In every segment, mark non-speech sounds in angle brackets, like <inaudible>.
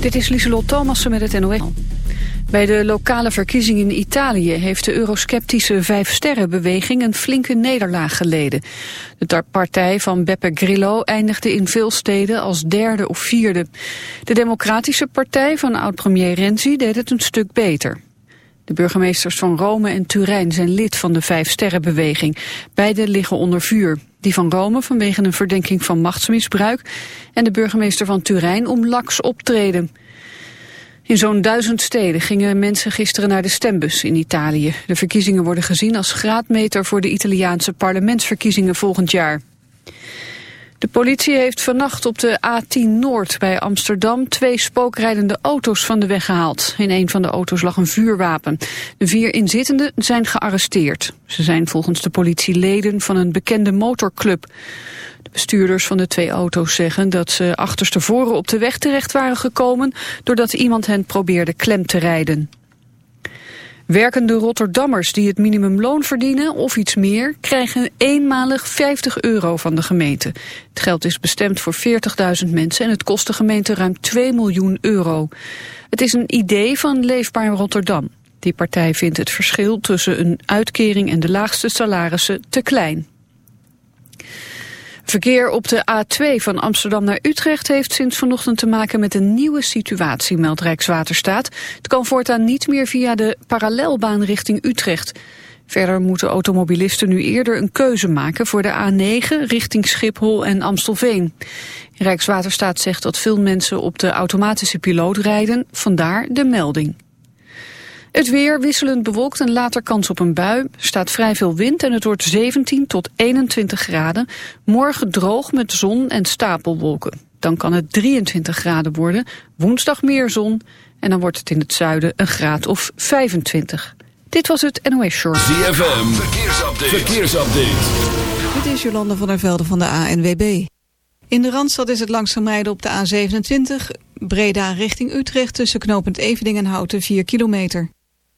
Dit is Lieselot Thomassen met het NOS. Bij de lokale verkiezingen in Italië heeft de eurosceptische Vijf Sterrenbeweging een flinke nederlaag geleden. De partij van Beppe Grillo eindigde in veel steden als derde of vierde. De Democratische Partij van oud-premier Renzi deed het een stuk beter. De burgemeesters van Rome en Turijn zijn lid van de Vijf Sterrenbeweging. Beide liggen onder vuur. Die van Rome vanwege een verdenking van machtsmisbruik... en de burgemeester van Turijn om laks optreden. In zo'n duizend steden gingen mensen gisteren naar de stembus in Italië. De verkiezingen worden gezien als graadmeter voor de Italiaanse parlementsverkiezingen volgend jaar. De politie heeft vannacht op de A10 Noord bij Amsterdam twee spookrijdende auto's van de weg gehaald. In een van de auto's lag een vuurwapen. De vier inzittenden zijn gearresteerd. Ze zijn volgens de politie leden van een bekende motorclub. De bestuurders van de twee auto's zeggen dat ze achterstevoren op de weg terecht waren gekomen... doordat iemand hen probeerde klem te rijden. Werkende Rotterdammers die het minimumloon verdienen of iets meer... krijgen eenmalig 50 euro van de gemeente. Het geld is bestemd voor 40.000 mensen en het kost de gemeente ruim 2 miljoen euro. Het is een idee van Leefbaar Rotterdam. Die partij vindt het verschil tussen een uitkering en de laagste salarissen te klein. Verkeer op de A2 van Amsterdam naar Utrecht heeft sinds vanochtend te maken met een nieuwe situatie, meldt Rijkswaterstaat. Het kan voortaan niet meer via de parallelbaan richting Utrecht. Verder moeten automobilisten nu eerder een keuze maken voor de A9 richting Schiphol en Amstelveen. Rijkswaterstaat zegt dat veel mensen op de automatische piloot rijden, vandaar de melding. Het weer wisselend bewolkt en later kans op een bui. Er staat vrij veel wind en het wordt 17 tot 21 graden. Morgen droog met zon en stapelwolken. Dan kan het 23 graden worden. Woensdag meer zon en dan wordt het in het zuiden een graad of 25. Dit was het NOS Short. ZFM, verkeersupdate. verkeersupdate. Dit is Jolanda van der Velde van de ANWB. In de Randstad is het langzaam rijden op de A27... Breda richting Utrecht tussen knooppunt Evening en Houten 4 kilometer.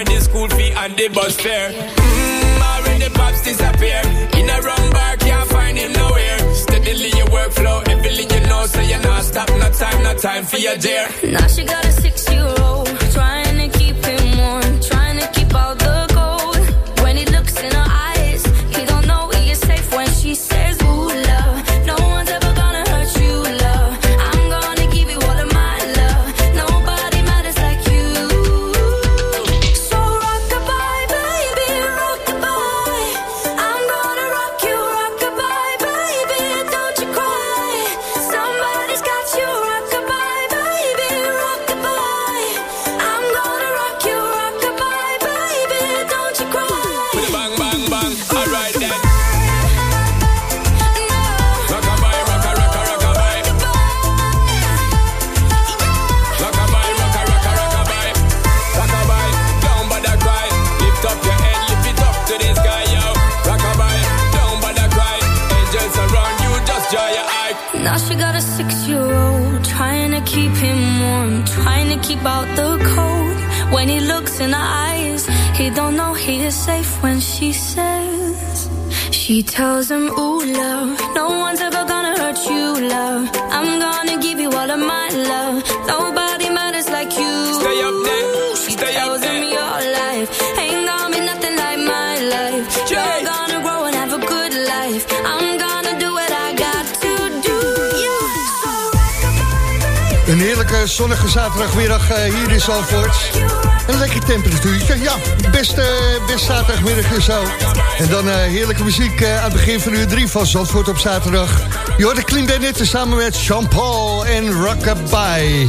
You the school fee and the bus fare. Mmm, already pops disappear. In a wrong bar, can't find him nowhere. Steadily your workflow, everything you know, so you're not stop, no time, no time for your dear. Now she got a six-year-old trying is safe when she says. She tells him, ooh, love, no one's ever gonna hurt you, love. I'm gonna give you all of my love. Nobody matters like you. Stay up there, She stay tells him there. your life ain't gonna be nothing like my life. You're Jay. gonna grow and have a good life. I'm gonna do what I got to do. Yeah. Een heerlijke zonnige zaterdagmiddag eh, hier in Zalvoort. Een lekker temperatuurtje. Ja, best, eh, best zaterdagmiddag en zo. En dan eh, heerlijke muziek eh, aan het begin van uur 3 van Zandvoort op zaterdag. De Clean Bandit samen met Jean-Paul en Rockabye.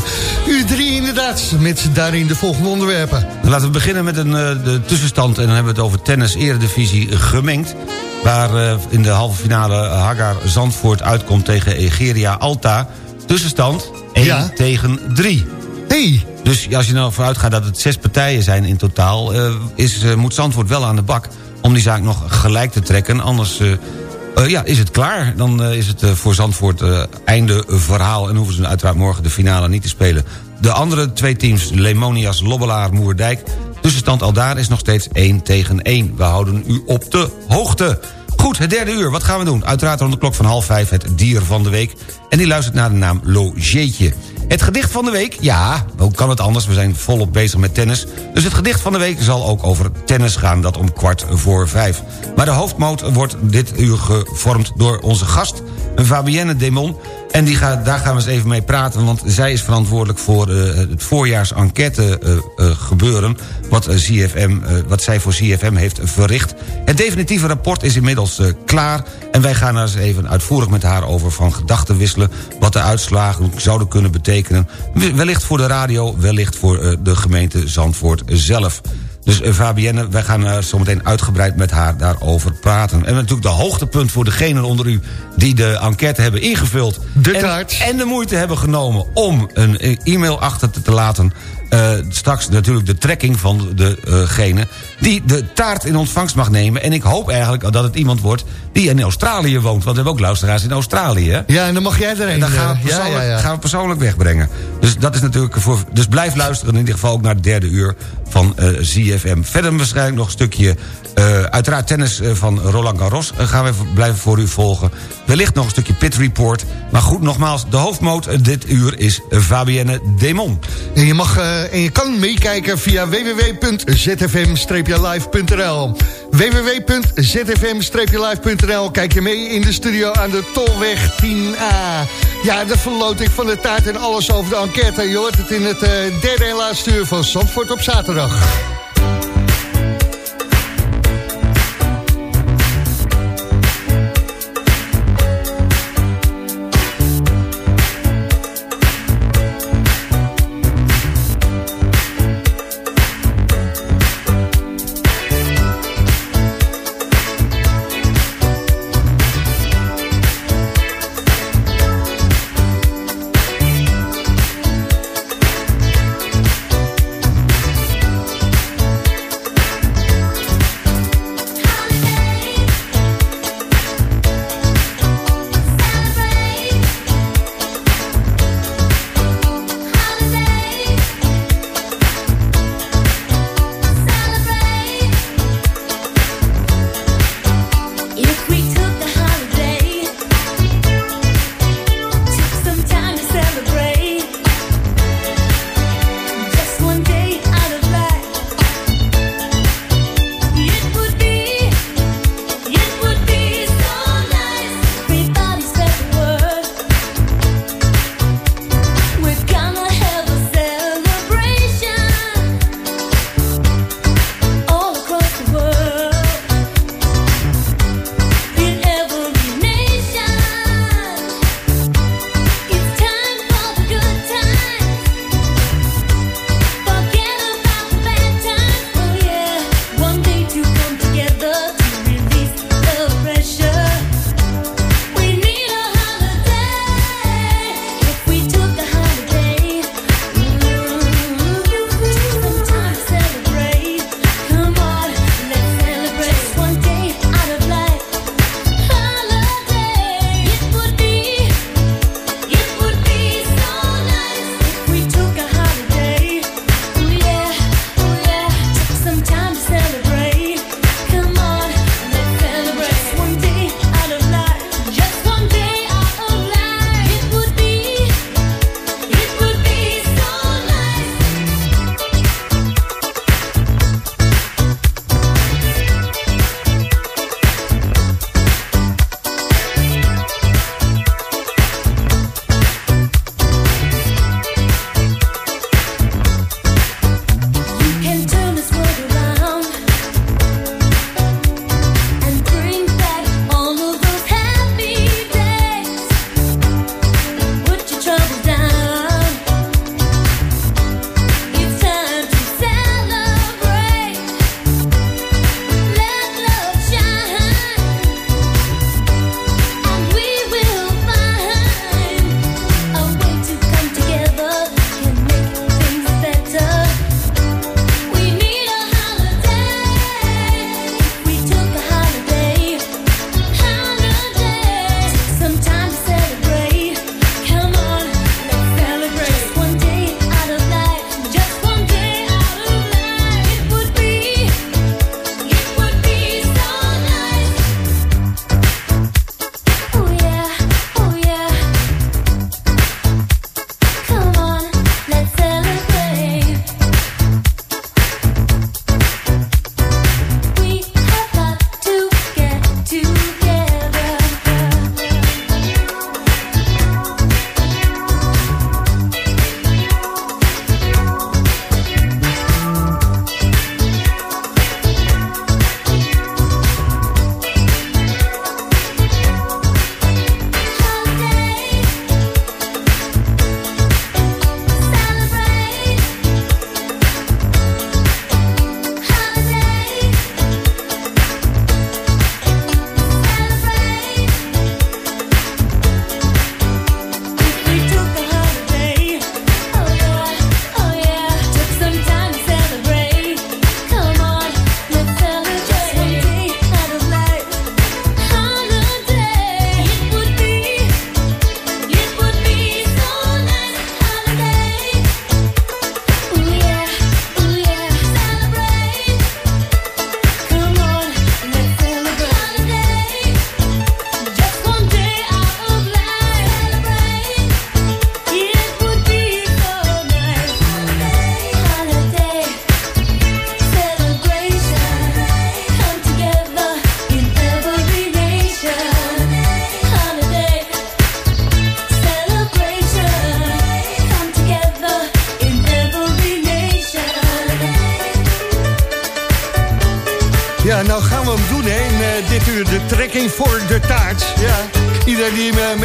Uur 3 inderdaad, met daarin de volgende onderwerpen. Laten we beginnen met een, de tussenstand. En dan hebben we het over tennis eredivisie gemengd. Waar in de halve finale Hagar Zandvoort uitkomt tegen Egeria Alta. Tussenstand 1 Ja. tegen 3. Hey, Dus als je nou vanuit gaat dat het zes partijen zijn in totaal... eh, is, eh, moet Zandvoort wel aan de bak om die zaak nog gelijk te trekken. Anders eh, ja, is het klaar. Dan is het voor Zandvoort einde verhaal... en hoeven ze uiteraard morgen de finale niet te spelen. De andere twee teams, Lemonias, Lobbelaar, Moerdijk... tussenstand al daar is nog steeds 1 tegen 1. We houden u op de hoogte. Goed, het derde uur, wat gaan we doen? Uiteraard rond de klok van half vijf het dier van de week. En die luistert naar de naam Logeetje. Het gedicht van de week, ja, hoe kan het anders? We zijn volop bezig met tennis. Dus het gedicht van de week zal ook over tennis gaan. Dat om kwart voor vijf. Maar de hoofdmoot wordt dit uur gevormd door onze gast... Fabienne Demon. En die gaat, daar gaan we eens even mee praten... want zij is verantwoordelijk voor eh, het voorjaars enquête eh, eh, gebeuren... Wat, CFM, wat zij voor CFM heeft verricht. Het definitieve rapport is inmiddels klaar... en wij gaan er eens even uitvoerig met haar over van gedachten wisselen... wat de uitslagen zouden kunnen betekenen. Wellicht voor de radio, wellicht voor de gemeente Zandvoort zelf. Dus eh, Fabienne, wij gaan uh, zometeen uitgebreid met haar daarover praten. En natuurlijk de hoogtepunt voor degenen onder u... die de enquête hebben ingevuld... De en, taart. en de moeite hebben genomen om een eh, e-mail achter te, te laten... Uh, straks natuurlijk de trekking van degene die de taart in ontvangst mag nemen. En ik hoop eigenlijk dat het iemand wordt die in Australië woont. Want we hebben ook luisteraars in Australië. Ja, en dan mag jij er. En dan gaan we, eh, ja, persoonlijk, ja, ja. gaan we persoonlijk wegbrengen. Dus dat is natuurlijk voor. Dus blijf luisteren in ieder geval ook naar het derde uur van uh, ZFM. Verder waarschijnlijk nog een stukje. Uh, uiteraard tennis van Roland Garros gaan we blijven voor u volgen. Wellicht nog een stukje pit report. Maar goed, nogmaals, de hoofdmoot dit uur is Fabienne Demon. En je, mag, uh, en je kan meekijken via www.zfm-live.nl www.zfm-live.nl Kijk je mee in de studio aan de Tolweg 10A. Ja, de verloting van de taart en alles over de enquête. Je hoort het in het uh, derde en laatste uur van Zandvoort op zaterdag.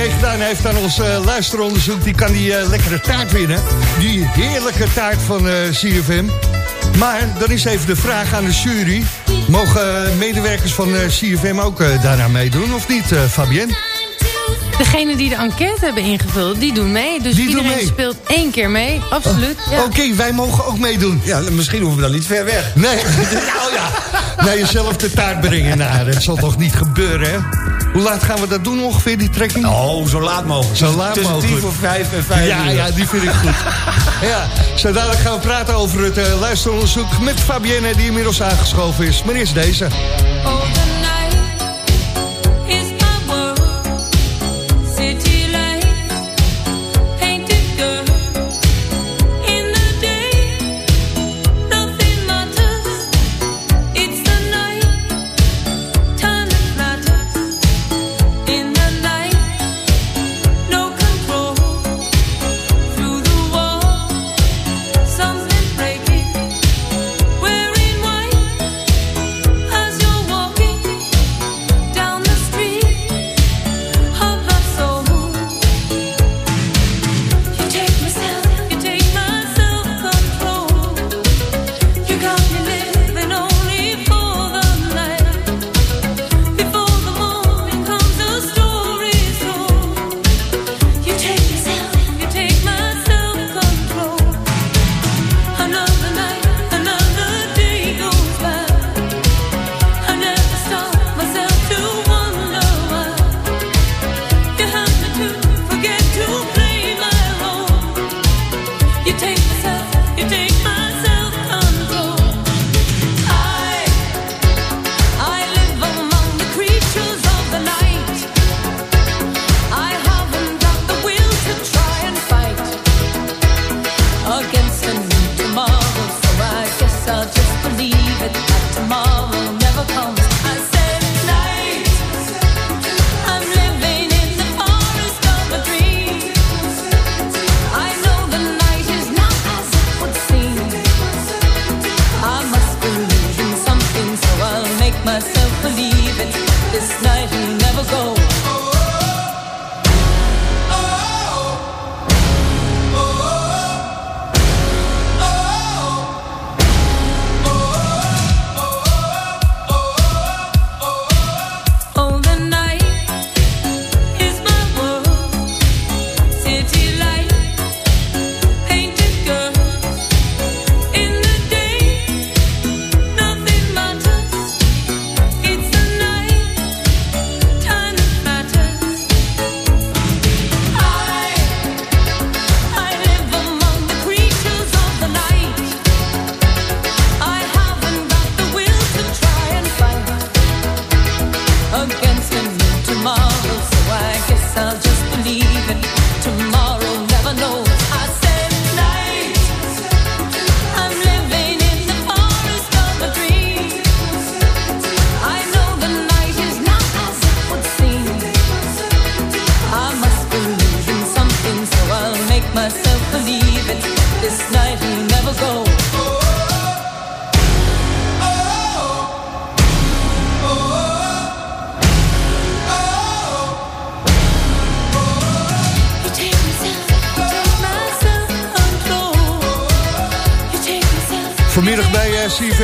Meegedaan heeft aan ons luisteronderzoek... die kan die lekkere taart winnen. Die heerlijke taart van CFM. Maar dan is even de vraag aan de jury... mogen medewerkers van CFM ook daaraan meedoen of niet, Fabienne? Degene die de enquête hebben ingevuld, die doen mee. Dus die iedereen speelt één keer mee, absoluut. Ja. Oké, wij mogen ook meedoen. Ja, misschien hoeven we dan niet ver weg. Nee, <laughs> oh ja. Naar jezelf de taart brengen. Nou, dat zal toch niet gebeuren, hè? Hoe laat gaan we dat doen ongeveer, die trekking? Oh, zo laat mogelijk. Zo laat Tussen mogelijk. tien voor vijf en vijf Ja, ja, die vind ik goed. <laughs> ja, zo dadelijk gaan we praten over het uh, luisteronderzoek... met Fabienne, die inmiddels aangeschoven is. Maar eerst deze. Oh.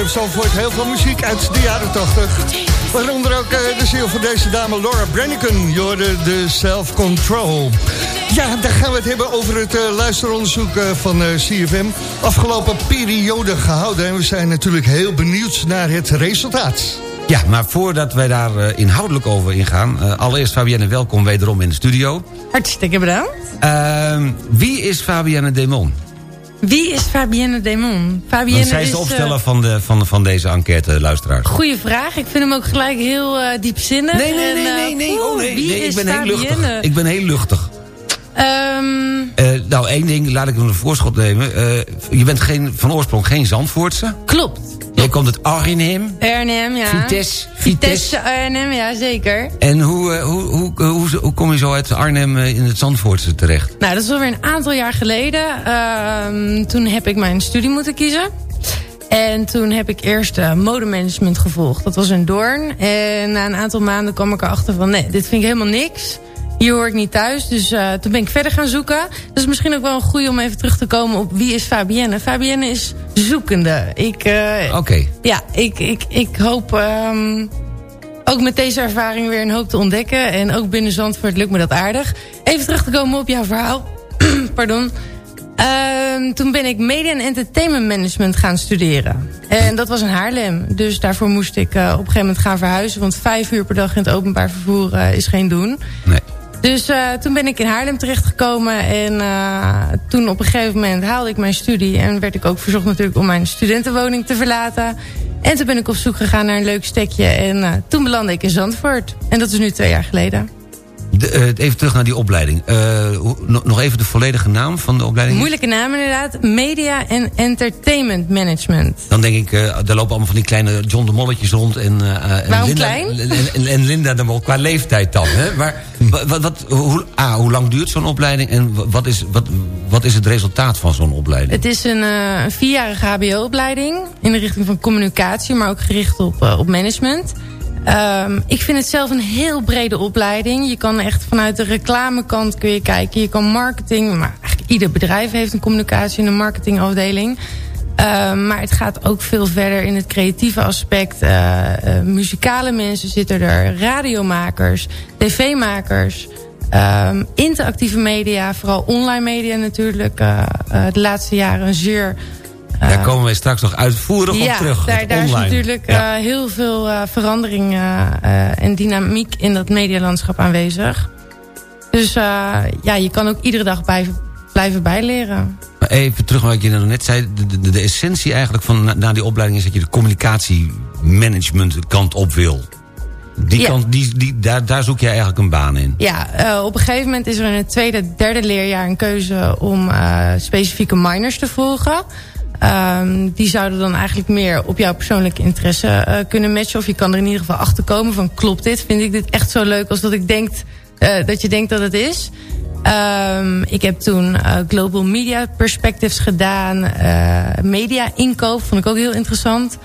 Zandvoort. Heel veel muziek uit de jaren 80. Waaronder ook uh, de ziel van deze dame Laura Branigan. Jorde de Self Control. Ja, daar gaan we het hebben over het uh, luisteronderzoek uh, van CFM. Afgelopen periode gehouden. En we zijn natuurlijk heel benieuwd naar het resultaat. Ja, maar voordat wij daar inhoudelijk over ingaan... allereerst Fabienne, welkom wederom in de studio. Hartstikke bedankt. Ehm, wie is Fabienne Demon? Wie is Fabienne Demon? Fabienne Want zij is de opsteller van, de, van, van deze enquête, luisteraar. Goeie vraag. Ik vind hem ook gelijk heel uh, diepzinnig. Nee, nee, nee, nee. nee, oh, nee. Wie nee is ik ben Fabienne? heel luchtig. Ik ben heel luchtig. Um, uh, nou, één ding, laat ik een voorschot nemen. Uh, je bent geen, van oorsprong geen Zandvoortse. Klopt. Jij komt uit Arnhem. Arnhem, ja. Vitesse. Vitesse Arnhem, ja, zeker. En hoe, hoe, hoe, hoe, hoe kom je zo uit Arnhem in het Zandvoortse terecht? Nou, dat is alweer een aantal jaar geleden. Uh, toen heb ik mijn studie moeten kiezen. En toen heb ik eerst uh, modemanagement gevolgd. Dat was een doorn. En na een aantal maanden kwam ik erachter van... nee, dit vind ik helemaal niks. Hier hoor ik niet thuis. Dus uh, toen ben ik verder gaan zoeken. Dat is misschien ook wel een goede om even terug te komen op wie is Fabienne. Fabienne is zoekende. Ik, uh, Oké. Ja, ik, ik, ik hoop... Um, ook met deze ervaring weer een hoop te ontdekken. En ook binnen Zandvoort lukt me dat aardig. Even terug te komen op jouw verhaal. <clears throat> Pardon. Uh, toen ben ik media en entertainment management gaan studeren. En dat was in Haarlem. Dus daarvoor moest ik uh, op een gegeven moment gaan verhuizen. Want vijf uur per dag in het openbaar vervoer uh, is geen doen. Nee. Dus uh, toen ben ik in Haarlem terechtgekomen. En toen op een gegeven moment haalde ik mijn studie. En werd ik ook verzocht natuurlijk om mijn studentenwoning te verlaten. En toen ben ik op zoek gegaan naar een leuk stekje. En toen belandde ik in Zandvoort. En dat is nu twee jaar geleden. De, uh, even terug naar die opleiding. Uh, nog even de volledige naam van de opleiding? Moeilijke naam inderdaad. Media en Entertainment Management. Dan denk ik, uh, er lopen allemaal van die kleine John de Molletjes rond. En, Waarom Linda, klein? En, en, Linda de Mol, qua leeftijd dan. Hè? Maar wat, wat, hoe, ah, hoe lang duurt zo'n opleiding? En wat is, wat, wat is het resultaat van zo'n opleiding? Het is een vierjarige hbo-opleiding. In de richting van communicatie, maar ook gericht op, op management. Um, ik vind het zelf een heel brede opleiding. Je kan echt vanuit de reclamekant kun je kijken. Je kan marketing, maar eigenlijk ieder bedrijf heeft een communicatie- en een marketingafdeling. Um, maar het gaat ook veel verder in het creatieve aspect. Uh, uh, muzikale mensen zitten er, radiomakers, tv-makers... Um, interactieve media, vooral online media natuurlijk. Uh, de laatste jaren een zeer daar komen wij straks nog uitvoerig ja, op terug. Daar, daar is natuurlijk ja. uh, heel veel uh, verandering en dynamiek in dat medialandschap aanwezig. Dus ja, je kan ook iedere dag bij, blijven bijleren. Maar even terug wat je net zei. De, de, de essentie eigenlijk van na, na, die opleiding is dat je de communicatiemanagement kant op wil. Die ja. kant, die, die, daar, daar zoek je eigenlijk een baan in. Ja, uh, op een gegeven moment is er in het tweede, derde leerjaar een keuze om uh, specifieke minors te volgen. Um, die zouden dan eigenlijk meer op jouw persoonlijke interesse uh, kunnen matchen. Of je kan er in ieder geval achter komen van klopt dit? Vind ik dit echt zo leuk als dat, ik denk, uh, dat je denkt dat het is? Um, ik heb toen uh, Global Media Perspectives gedaan. media inkoop vond ik ook heel interessant.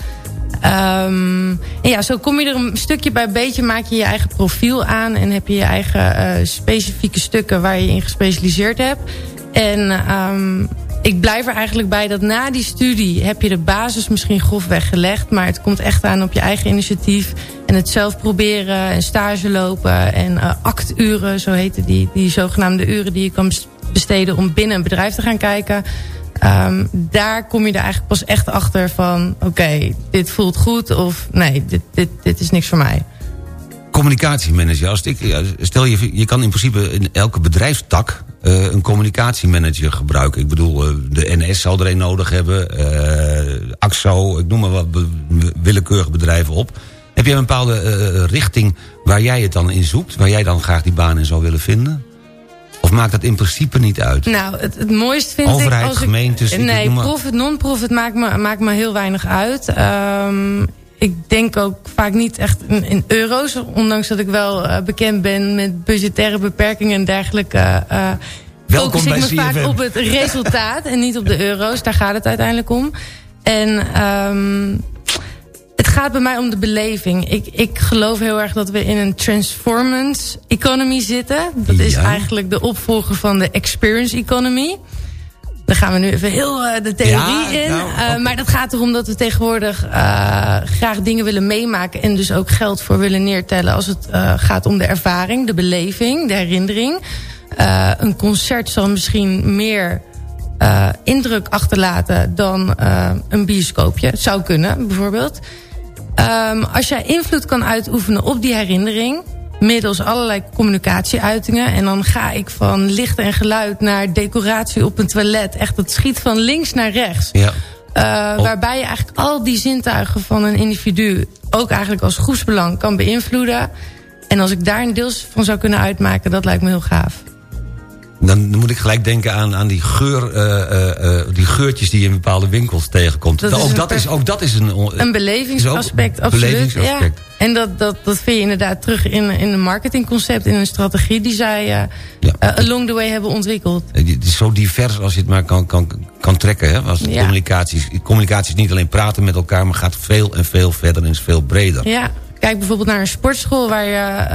Um, en ja, zo kom je er een stukje bij beetje, maak je je eigen profiel aan... en heb je je eigen specifieke stukken waar je in gespecialiseerd hebt. En ik blijf er eigenlijk bij dat na die studie heb je de basis misschien grofweg gelegd. Maar het komt echt aan op je eigen initiatief. En het zelf proberen en stage lopen en uh, acturen, zo heten die, die zogenaamde uren die je kan besteden om binnen een bedrijf te gaan kijken. Um, daar kom je er eigenlijk pas echt achter van, oké, dit voelt goed of nee, dit, dit, dit is niks voor mij communicatiemanager. Stel je, je kan in principe in elke bedrijfstak uh, een communicatiemanager gebruiken. Ik bedoel, uh, de NS zal er een nodig hebben. Uh, AXO, ik noem maar wat willekeurige bedrijven op. Heb je een bepaalde richting waar jij het dan in zoekt? Waar jij dan graag die baan in zou willen vinden? Of maakt dat in principe niet uit? Nou, het, het mooist vind Overheid, ik... Als gemeentes... Ik, nee, profit, non-profit maakt me, maakt me heel weinig uit. Um, ik denk ook vaak niet echt in, in euro's. Ondanks dat ik wel uh, bekend ben met budgettaire beperkingen en dergelijke. Uh, Welkom focus ik bij me CFM. vaak op het resultaat en niet op de euro's. Daar gaat het uiteindelijk om. En um, het gaat bij mij om de beleving. Ik, ik geloof heel erg dat we in een transformance economy zitten. Dat is Ja. eigenlijk de opvolger van de experience economy. Dan gaan we nu even heel uh, de theorie Ja, in. nou, oké. Maar dat gaat erom dat we tegenwoordig uh, graag dingen willen meemaken... en dus ook geld voor willen neertellen als het gaat om de ervaring, de beleving, de herinnering. Een concert zal misschien meer uh, indruk achterlaten dan uh, een bioscoopje. Het zou kunnen, bijvoorbeeld. Um, als jij invloed kan uitoefenen op die herinnering middels allerlei communicatieuitingen. En dan ga ik van licht en geluid naar decoratie op een toilet. Echt, het schiet van links naar rechts. Ja. Uh, waarbij je eigenlijk al die zintuigen van een individu... ook eigenlijk als groepsbelang kan beïnvloeden. En als ik daar een deels van zou kunnen uitmaken... dat lijkt me heel gaaf. Dan moet ik gelijk denken aan, aan die, geur, uh, uh, die geurtjes die je in bepaalde winkels tegenkomt. Dat is ook, dat is, ook dat is een... Een belevingsaspect, absoluut. belevingsaspect. Ja. En dat, dat, dat vind je inderdaad terug in, in een marketingconcept, in een strategie die zij uh, along the way hebben ontwikkeld. Het is zo divers als je het maar kan, kan, kan trekken. Hè? Als ja. communicatie, communicatie is niet alleen praten met elkaar, maar gaat veel en veel verder en is veel breder. Ja, kijk bijvoorbeeld naar een sportschool waar je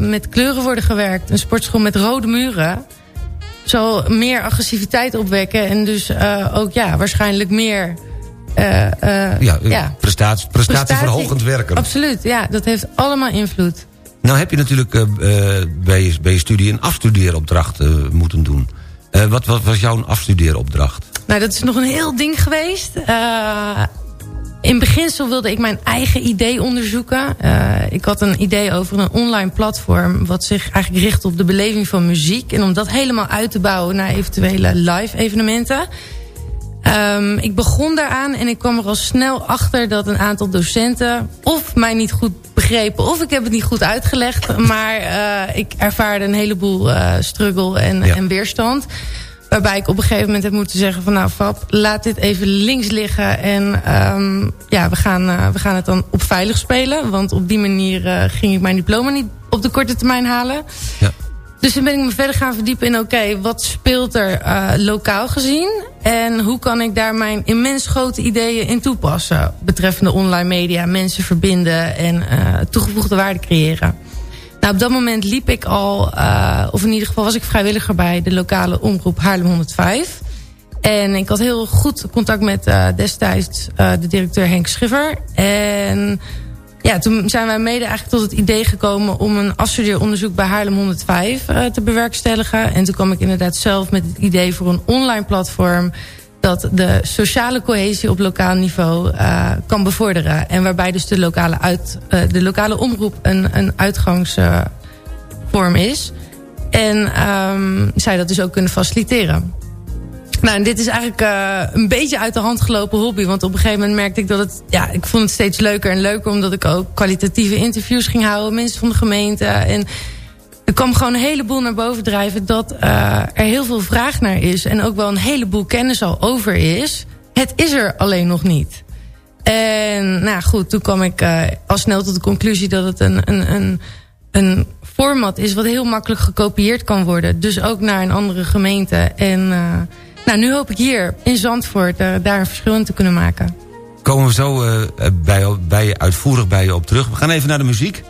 uh, met kleuren worden gewerkt. Een sportschool met rode muren zal meer agressiviteit opwekken. En dus ook ja, waarschijnlijk meer uh, uh, ja, ja. Prestatie, prestatieverhogend werken. Absoluut, ja, dat heeft allemaal invloed. Nou heb je natuurlijk uh, bij, je, bij je studie een afstudeeropdracht moeten doen. wat, wat was jouw afstudeeropdracht? Nou, dat is nog een heel ding geweest. in beginsel wilde ik mijn eigen idee onderzoeken. ik had een idee over een online platform... wat zich eigenlijk richt op de beleving van muziek. En om dat helemaal uit te bouwen naar eventuele live evenementen... Um, ik begon daaraan en ik kwam er al snel achter dat een aantal docenten... of mij niet goed begrepen of ik heb het niet goed uitgelegd. Maar uh, ik ervaarde een heleboel uh, struggle en, ja. en weerstand. Waarbij ik op een gegeven moment heb moeten zeggen van... nou Fab, laat dit even links liggen en um, ja, we gaan, uh, we gaan het dan op veilig spelen. Want op die manier ging ik mijn diploma niet op de korte termijn halen. Ja. Dus toen ben ik me verder gaan verdiepen in... oké, wat speelt er uh, lokaal gezien? En hoe kan ik daar mijn immens grote ideeën in toepassen... betreffende online media, mensen verbinden... en uh, toegevoegde waarde creëren. Nou, op dat moment liep ik al... Uh, of in ieder geval was ik vrijwilliger bij de lokale omroep Haarlem 105... En ik had heel goed contact met destijds de directeur Henk Schiffer. En ja, toen zijn wij mede eigenlijk tot het idee gekomen... om een afstudeeronderzoek bij Haarlem 105 uh, te bewerkstelligen. En toen kwam ik inderdaad zelf met het idee voor een online platform... dat de sociale cohesie op lokaal niveau uh, kan bevorderen. En waarbij dus de lokale, uit, uh, de lokale omroep een, een uitgangsvorm is. En um, zij dat dus ook kunnen faciliteren. Nou, en dit is eigenlijk uh, een beetje uit de hand gelopen hobby. Want op een gegeven moment merkte ik dat het... Ja, ik vond het steeds leuker en leuker... omdat ik ook kwalitatieve interviews ging houden. Mensen van de gemeente. En er kwam gewoon een heleboel naar boven drijven... dat uh, er heel veel vraag naar is. En ook wel een heleboel kennis al over is. Het is er alleen nog niet. En nou goed, toen kwam ik uh, al snel tot de conclusie... dat het een, een, een, een format is wat heel makkelijk gekopieerd kan worden. Dus ook naar een andere gemeente. En... Nou, nu hoop ik hier in Zandvoort uh, daar een verschil in te kunnen maken. Komen we zo uh, bij, bij, uitvoerig bij je op terug. We gaan even naar de muziek.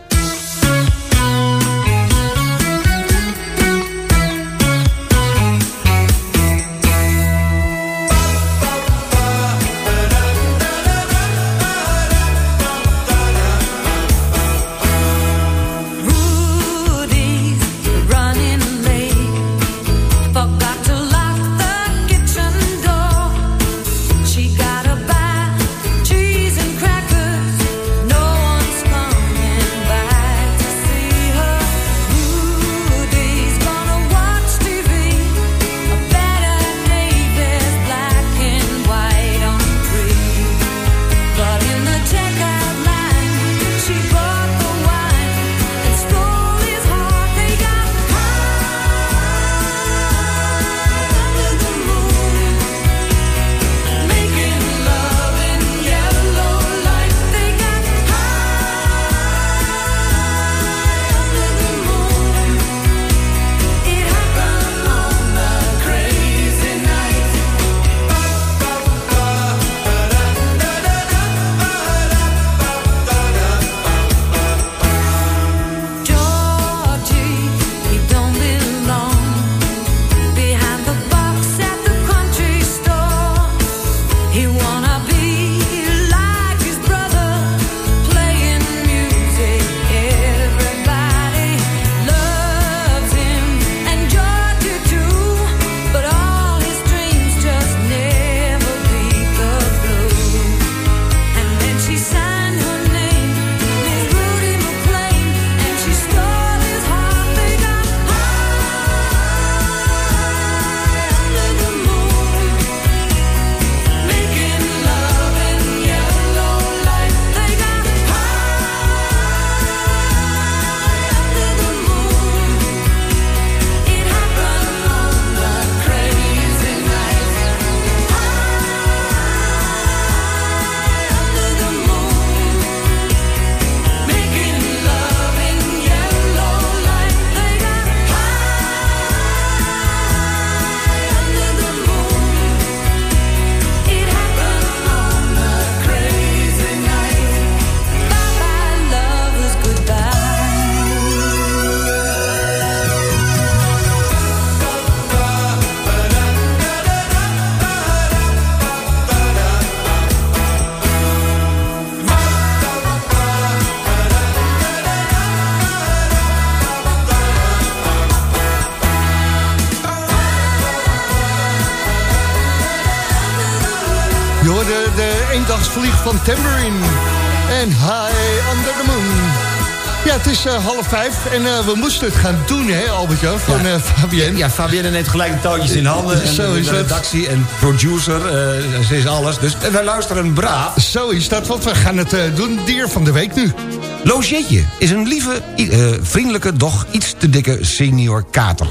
Eendagsvlieg van Tambourine. En High Under the Moon. Ja, het is uh, half vijf en uh, we moesten het gaan doen, hè, Albert-Jan, van ja. uh, Fabienne. Ja, Fabienne neemt gelijk de touwtjes in handen. En Zo is de het. redactie en producer, ze is alles. Dus wij luisteren braaf. Zo is dat, want we gaan het doen. Dier van de week nu. Logeetje is een lieve, vriendelijke, doch iets te dikke senior kater.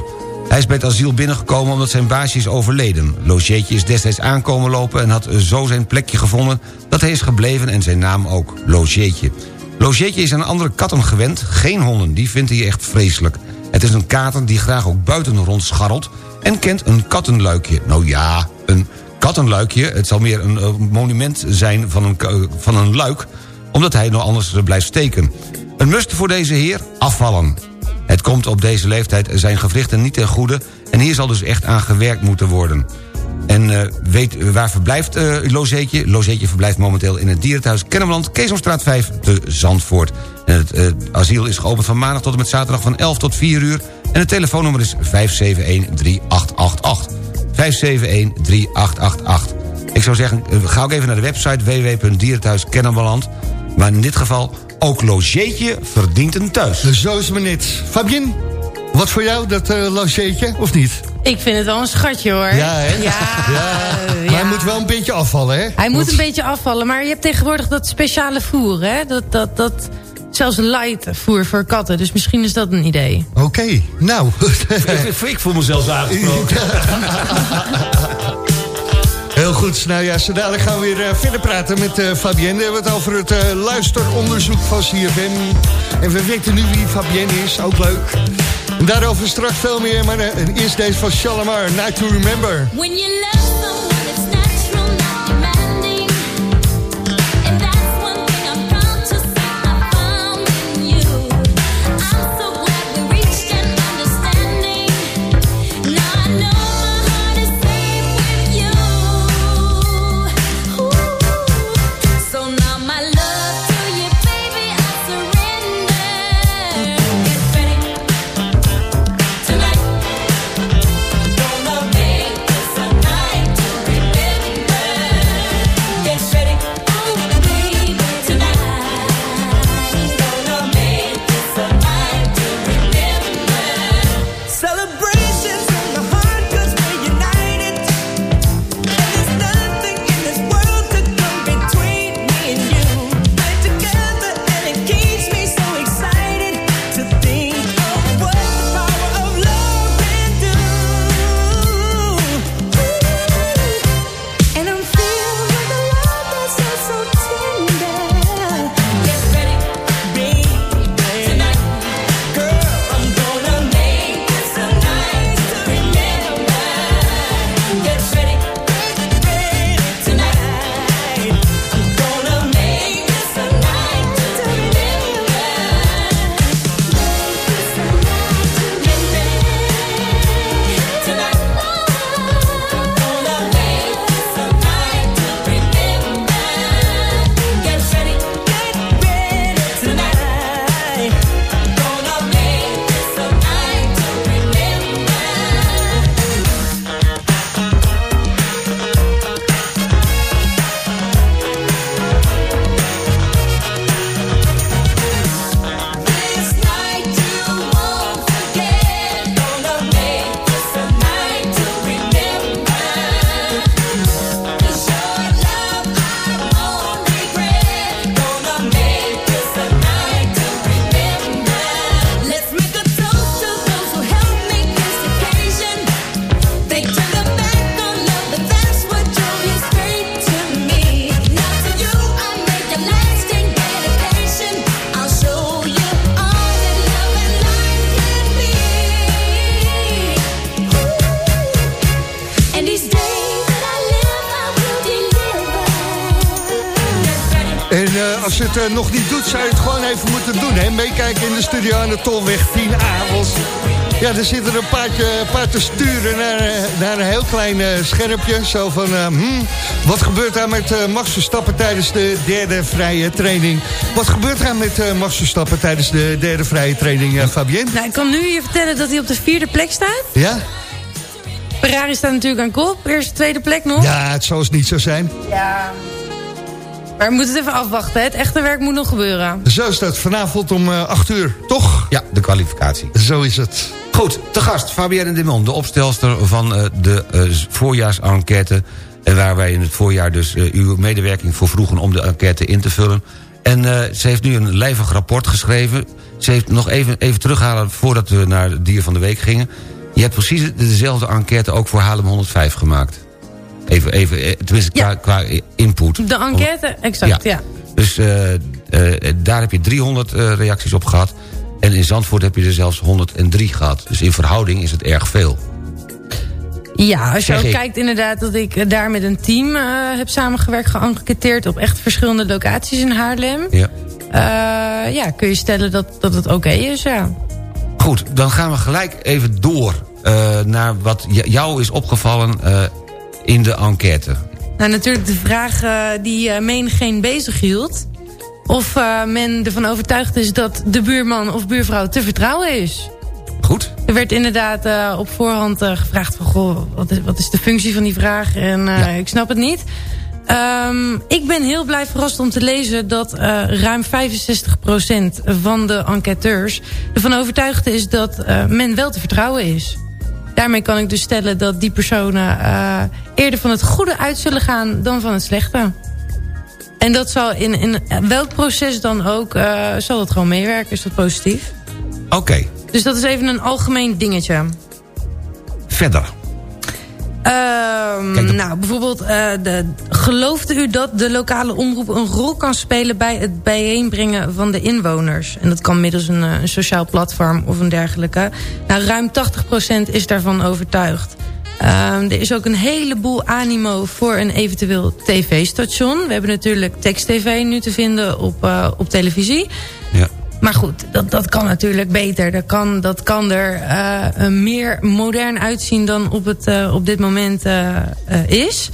Hij is bij het asiel binnengekomen omdat zijn baasje is overleden. Logeetje is destijds aankomen lopen en had zo zijn plekje gevonden... dat hij is gebleven en zijn naam ook, Logeetje. Logeetje is aan andere katten gewend, geen honden, die vindt hij echt vreselijk. Het is een kater die graag ook buiten rondscharrelt... en kent een kattenluikje. Nou ja, een kattenluikje, het zal meer een uh, monument zijn van een, uh, van een luik... omdat hij nog anders blijft steken. Een must voor deze heer, afvallen. Het komt op deze leeftijd zijn gewrichten niet ten goede... en hier zal dus echt aan gewerkt moeten worden. En uh, weet waar verblijft uh, Lozeetje? Lozeetje verblijft momenteel in het dierenthuis Kennemerland... Keesomstraat 5 te Zandvoort. En het uh, asiel is geopend van maandag tot en met zaterdag van 11 tot 4 uur... en het telefoonnummer is 571-3888. 571-3888. Ik zou zeggen, ga ook even naar de website www.dierenthuiskennemerland... maar in dit geval ook Logeetje verdient een thuis. Zo is het maar niet. Fabien, wat voor jou, dat uh, logeetje, of niet? Ik vind het wel een schatje, hoor. Ja, hè? Ja, <laughs> ja. Maar hij moet wel een beetje afvallen, hè? Hij moet een beetje afvallen, maar je hebt tegenwoordig dat speciale voer, hè? Dat, dat, dat, zelfs light voer voor katten, dus misschien is dat een idee. Oké, okay, nou. ik, ik voel me zelfs <laughs> aangesproken. Heel goed. Nou ja, zo gaan we weer uh, verder praten met uh, Fabienne. We hebben het over het uh, luisteronderzoek van CFM. En we weten nu wie Fabienne is, ook leuk. En daarover straks veel meer, maar eerst deze van Shalimar, Night to Remember. When you love het uh, nog niet doet, zou je het gewoon even moeten doen. Hè? Meekijken in de studio aan de Tolweg 10A. Want ja, er zit er een paardje, paard te sturen naar, uh, naar een heel klein schermpje. Zo van, hmm, wat gebeurt daar met Max Verstappen tijdens de derde vrije training? Wat gebeurt daar met Max Verstappen tijdens de derde vrije training, Fabienne? Nou, ik kan nu je vertellen dat hij op de vierde plek staat. Ja? Ferrari staat natuurlijk aan kop. Eerste, tweede plek nog. Ja, het zal eens niet zo zijn. Ja. Maar we moeten het even afwachten. Hè. Het echte werk moet nog gebeuren. Zo is dat vanavond om eh, 8 uur, toch? Ja, de kwalificatie. Zo is het. Goed, te gast Fabienne Dimon, de opstelster van eh, de eh, voorjaarsenquête. En waar wij in het voorjaar dus eh, uw medewerking voor vroegen om de enquête in te vullen. En eh, ze heeft nu een lijvig rapport geschreven. Ze heeft nog even, even terughalen voordat we naar het dier van de week gingen. Je hebt precies dezelfde enquête ook voor Haarlem 105 gemaakt. Even, even eh, tenminste qua, qua input. De enquête, exact, ja. Dus eh, eh, daar heb je 300 eh, reacties op gehad. En in Zandvoort heb je er zelfs 103 gehad. Dus in verhouding is het erg veel. Ja, als je Zeg ook ik. kijkt inderdaad dat ik daar met een team heb samengewerkt, geënquêteerd op echt verschillende locaties in Haarlem. Ja. Ja, kun je stellen dat, dat het oké is, ja. Goed, dan gaan we gelijk even door naar wat jou is opgevallen in de enquête. Nou, natuurlijk de vraag eh, die uh, menigeen bezig hield. Of eh, men ervan overtuigd is dat de buurman of buurvrouw te vertrouwen is. Goed? Er werd inderdaad eh, op voorhand eh, gevraagd van... Goh, wat is, wat is de functie van die vraag? En eh, ik snap het niet. Ehm, ik ben heel blij verrast om te lezen dat eh, ruim 65% van de enquêteurs ervan overtuigd is dat eh, men wel te vertrouwen is. Daarmee kan ik dus stellen dat die personen eh, eerder van het goede uit zullen gaan dan van het slechte. En dat zal in, in welk proces dan ook, eh, zal dat gewoon meewerken. Is dat positief? Oké, Dus dat is even een algemeen dingetje. verder. Ehm, Kijk, Nou, bijvoorbeeld, eh, de, geloofde u dat de lokale omroep een rol kan spelen bij het bijeenbrengen van de inwoners? En dat kan middels een, eh, een sociaal platform of een dergelijke. Nou, ruim 80% is daarvan overtuigd. Ehm, er is ook een heleboel animo voor een eventueel tv-station. We hebben natuurlijk tekst-tv nu te vinden op, eh, op televisie. Ja. Maar goed, dat, dat kan natuurlijk beter. Dat kan, dat kan er eh, meer modern uitzien dan op, het, eh, op dit moment eh, is.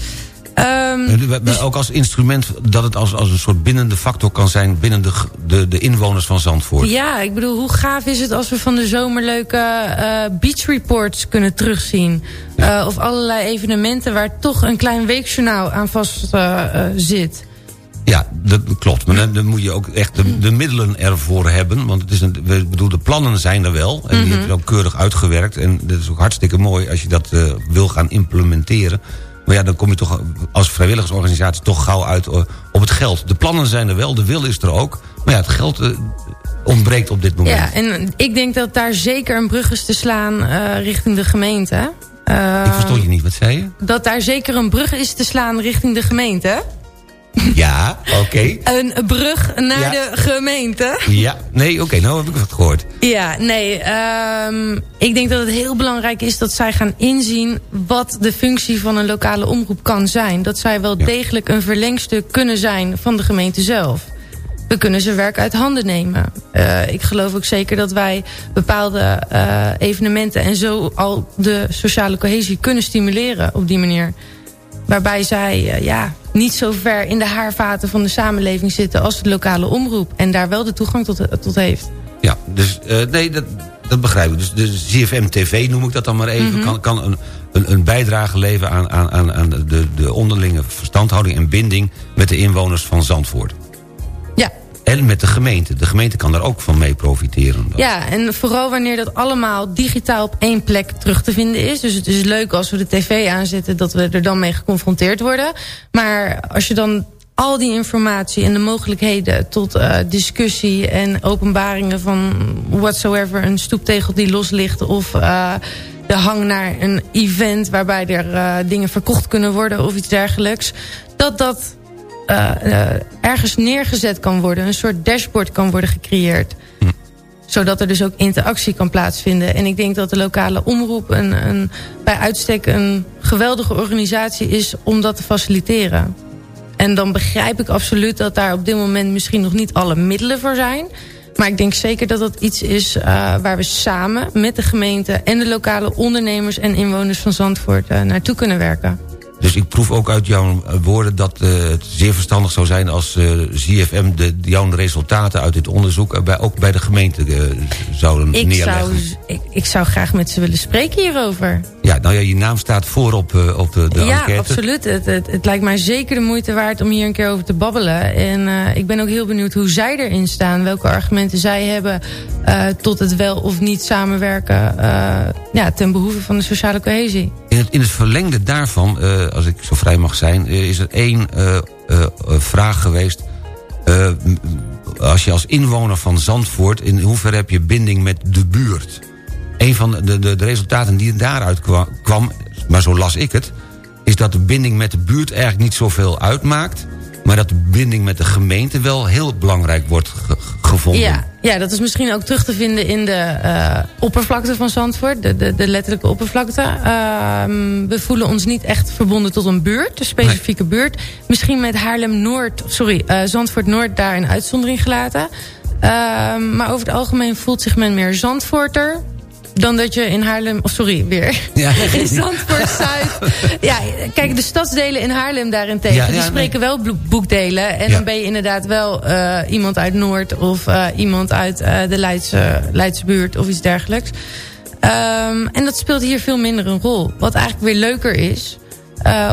Maar Ook als instrument dat het als, als een soort bindende factor kan zijn... binnen de, de, de inwoners van Zandvoort. ja, ik bedoel, hoe gaaf is het als we van de zomer leuke beach reports kunnen terugzien? Of allerlei evenementen waar toch een klein weekjournaal aan vast zit. Ja, dat klopt. Maar dan, dan moet je ook echt de, de middelen ervoor hebben. Want het is een, we bedoel, de plannen zijn er wel. En die heb je ook keurig uitgewerkt. En dat is ook hartstikke mooi als je dat eh, wil gaan implementeren. Maar ja, dan kom je toch als vrijwilligersorganisatie toch gauw uit eh, op het geld. De plannen zijn er wel, de wil is er ook. Maar ja, het geld eh, ontbreekt op dit moment. Ja, en ik denk dat daar zeker een brug is te slaan richting de gemeente. Ik verstond je niet, wat zei je? Dat daar zeker een brug is te slaan richting de gemeente. Ja, oké. Een brug naar Ja. de gemeente. Ja, nee, oké, nou heb ik het gehoord. Ja, nee. ehm, ik denk dat het heel belangrijk is dat zij gaan inzien... wat de functie van een lokale omroep kan zijn. Dat zij wel Ja. degelijk een verlengstuk kunnen zijn van de gemeente zelf. We kunnen ze werk uit handen nemen. Eh, ik geloof ook zeker dat wij bepaalde eh, evenementen... en zo al de sociale cohesie kunnen stimuleren op die manier. Waarbij zij eh, ja, niet zo ver in de haarvaten van de samenleving zitten... als de lokale omroep. En daar wel de toegang tot, tot heeft. Ja, dus eh, nee, dat, dat begrijp ik. Dus de ZFM TV, noem ik dat dan maar even... kan, kan een, een, een bijdrage leveren aan, aan, aan, aan de, de onderlinge verstandhouding en binding... met de inwoners van Zandvoort. En met de gemeente. De gemeente kan daar ook van mee profiteren. dan. Ja, en vooral wanneer dat allemaal digitaal op één plek terug te vinden is. Dus het is leuk als we de tv aanzetten dat we er dan mee geconfronteerd worden. Maar als je dan al die informatie en de mogelijkheden tot eh, discussie en openbaringen van whatsoever, een stoeptegel die los ligt of eh, de hang naar een event waarbij er eh, dingen verkocht kunnen worden of iets dergelijks. Dat dat eh, eh, ergens neergezet kan worden. Een soort dashboard kan worden gecreëerd. Zodat er dus ook interactie kan plaatsvinden. En ik denk dat de lokale omroep een, een, bij uitstek een geweldige organisatie is om dat te faciliteren. En dan begrijp ik absoluut dat daar op dit moment misschien nog niet alle middelen voor zijn. Maar ik denk zeker dat dat iets is eh, waar we samen met de gemeente en de lokale ondernemers en inwoners van Zandvoort naartoe kunnen werken. Dus ik proef ook uit jouw eh, woorden dat eh, het zeer verstandig zou zijn... als eh ZFM de, jouw resultaten uit dit onderzoek... bij, ook bij de gemeente eh, zouden Ik neerleggen. zou, ik, ik zou graag met ze willen spreken hierover. Ja, nou ja, je naam staat voorop uh, op de, de ja, enquête. absoluut. Het, het, het, lijkt mij zeker de moeite waard om hier een keer over te babbelen. En uh, ik ben ook heel benieuwd hoe zij erin staan. Welke argumenten zij hebben uh, tot het wel of niet samenwerken... ja, ten behoeve van de sociale cohesie. In het, in het verlengde daarvan, als ik zo vrij mag zijn... is er één vraag geweest... als je als inwoner van Zandvoort... in hoeverre heb je binding met de buurt? Een van de, de, de resultaten die daaruit kwam, maar zo las ik het... is dat de binding met de buurt eigenlijk niet zoveel uitmaakt... maar dat de binding met de gemeente wel heel belangrijk wordt ge gevonden. Ja, ja, dat is misschien ook terug te vinden in de uh, oppervlakte van Zandvoort. De, de, de letterlijke oppervlakte. Uh, we voelen ons niet echt verbonden tot een buurt, een specifieke nee. buurt. Misschien met Haarlem-Noord, sorry, uh, Zandvoort-Noord daar een uitzondering gelaten. maar over het algemeen voelt zich men meer Zandvoorter dan dat je in Haarlem... Of sorry, weer. Ja. <laughs> in Zandvoort Zuid. ja, kijk, de stadsdelen in Haarlem daarentegen... Ja, ja, die spreken nee. wel boekdelen. En dan ben je inderdaad wel uh, iemand uit Noord... of uh, iemand uit uh, de Leidse, Leidse buurt of iets dergelijks. Um, en dat speelt hier veel minder een rol. Wat eigenlijk weer leuker is...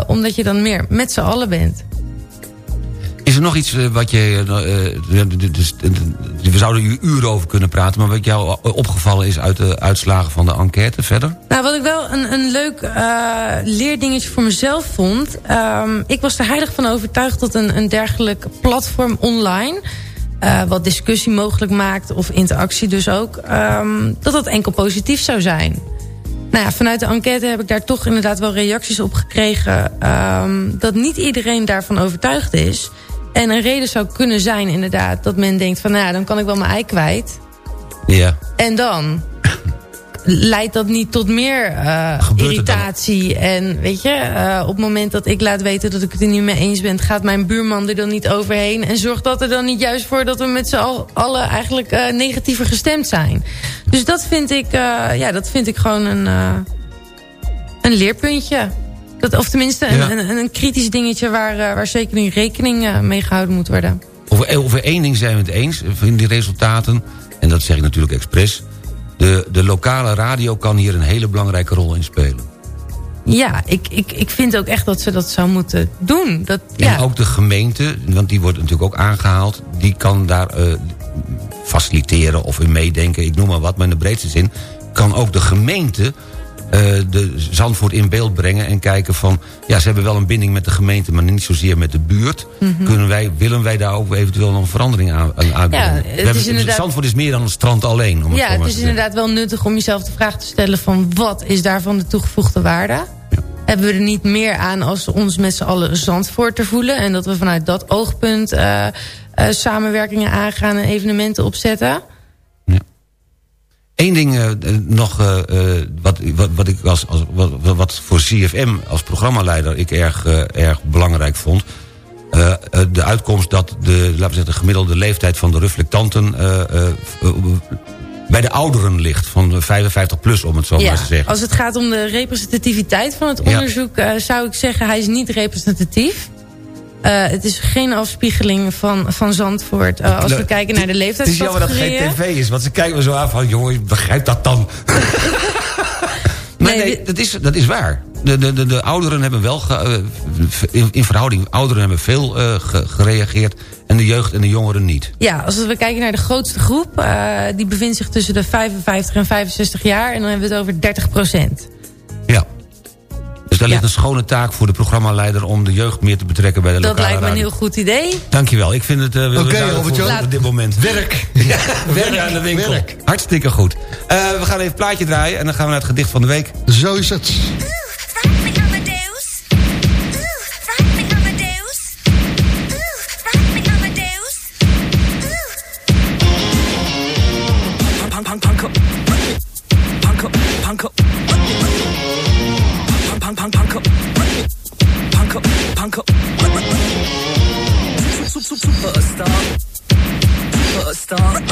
omdat je dan meer met z'n allen bent. Is er nog iets wat je... Uh, dus, we zouden hier uren over kunnen praten... maar wat jou opgevallen is uit de uitslagen van de enquête verder? Nou, wat ik wel een, een leuk uh, leerdingetje voor mezelf vond... Um, ik was er heilig van overtuigd dat een, een dergelijk platform online... Wat discussie mogelijk maakt, of interactie dus ook... Um, dat dat enkel positief zou zijn. Nou ja, vanuit de enquête heb ik daar toch inderdaad wel reacties op gekregen... Um, dat niet iedereen daarvan overtuigd is... En een reden zou kunnen zijn inderdaad dat men denkt van... nou ja, dan kan ik wel mijn ei kwijt. Ja. En dan <laughs> leidt dat niet tot meer uh, irritatie. En weet je, uh, op het moment dat ik laat weten dat ik het er niet mee eens ben... gaat mijn buurman er dan niet overheen. En zorgt dat er dan niet juist voor dat we met z'n allen eigenlijk uh, negatiever gestemd zijn. Dus dat vind ik, ja, dat vind ik gewoon een, een leerpuntje. Dat, of tenminste een, ja. een, een, kritisch dingetje waar, uh, waar zeker in rekening uh, mee gehouden moet worden. Over, over één ding zijn we het eens, in die resultaten. En dat zeg ik natuurlijk expres. De, de lokale radio kan hier een hele belangrijke rol in spelen. Ja, ik, ik, ik vind ook echt dat ze dat zou moeten doen. Dat, en ja. ook de gemeente, want die wordt natuurlijk ook aangehaald... die kan daar uh, faciliteren of in meedenken, ik noem maar wat... maar in de breedste zin kan ook de gemeente de Zandvoort in beeld brengen en kijken van... ja, ze hebben wel een binding met de gemeente, maar niet zozeer met de buurt. Mm -hmm. Kunnen wij, willen wij daar ook eventueel nog een verandering aan, aan uitbrengen? Ja, het hebben, inderdaad... Zandvoort is meer dan een strand alleen. Om ja, het, het is inderdaad wel nuttig om jezelf de vraag te stellen van... wat is daarvan de toegevoegde waarde? Ja. Hebben we er niet meer aan als we ons met z'n allen Zandvoorter voelen... en dat we vanuit dat oogpunt uh, uh, samenwerkingen aangaan en evenementen opzetten... Eén ding uh, nog, uh, wat, wat, wat ik als, als, wat, wat voor CFM als programmaleider ik erg, erg belangrijk vond. de uitkomst dat de, laten we zeggen, gemiddelde leeftijd van de reflectanten bij de ouderen ligt. Van 55 plus, om het zo ja, maar te zeggen. Als het gaat om de representativiteit van het onderzoek... Ja. zou ik zeggen, hij is niet representatief. Uh, het is geen afspiegeling van, van Zandvoort. Uh, als we kijken naar de leeftijdscategorieën. Het is jammer dat het geen tv is. Want ze kijken me zo aan van... jongen, begrijp dat dan. maar <laughs> nee, nee dat, is, dat is waar. De, de, de, de ouderen hebben wel... Ge, in, in, verhouding, ouderen hebben veel uh, ge, gereageerd... en de jeugd en de jongeren niet. Ja, als we kijken naar de grootste groep... Die bevindt zich tussen de 55 en 65 jaar... en dan hebben we het over 30 procent. Dus daar ligt een schone taak voor de programmaleider... om de jeugd meer te betrekken bij de dat lokale Dat lijkt me een heel goed idee. Dankjewel. Ik vind het uh, Oké, okay, op dit moment. Werk. <laughs> ja, werk aan de winkel. Werk. Hartstikke goed. Uh, we gaan even een plaatje draaien en dan gaan we naar het gedicht van de week. Zo is het. Superstar.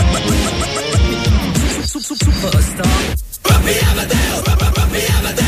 Superstar. Ruffy Amadeus. Ruffy Amadeus.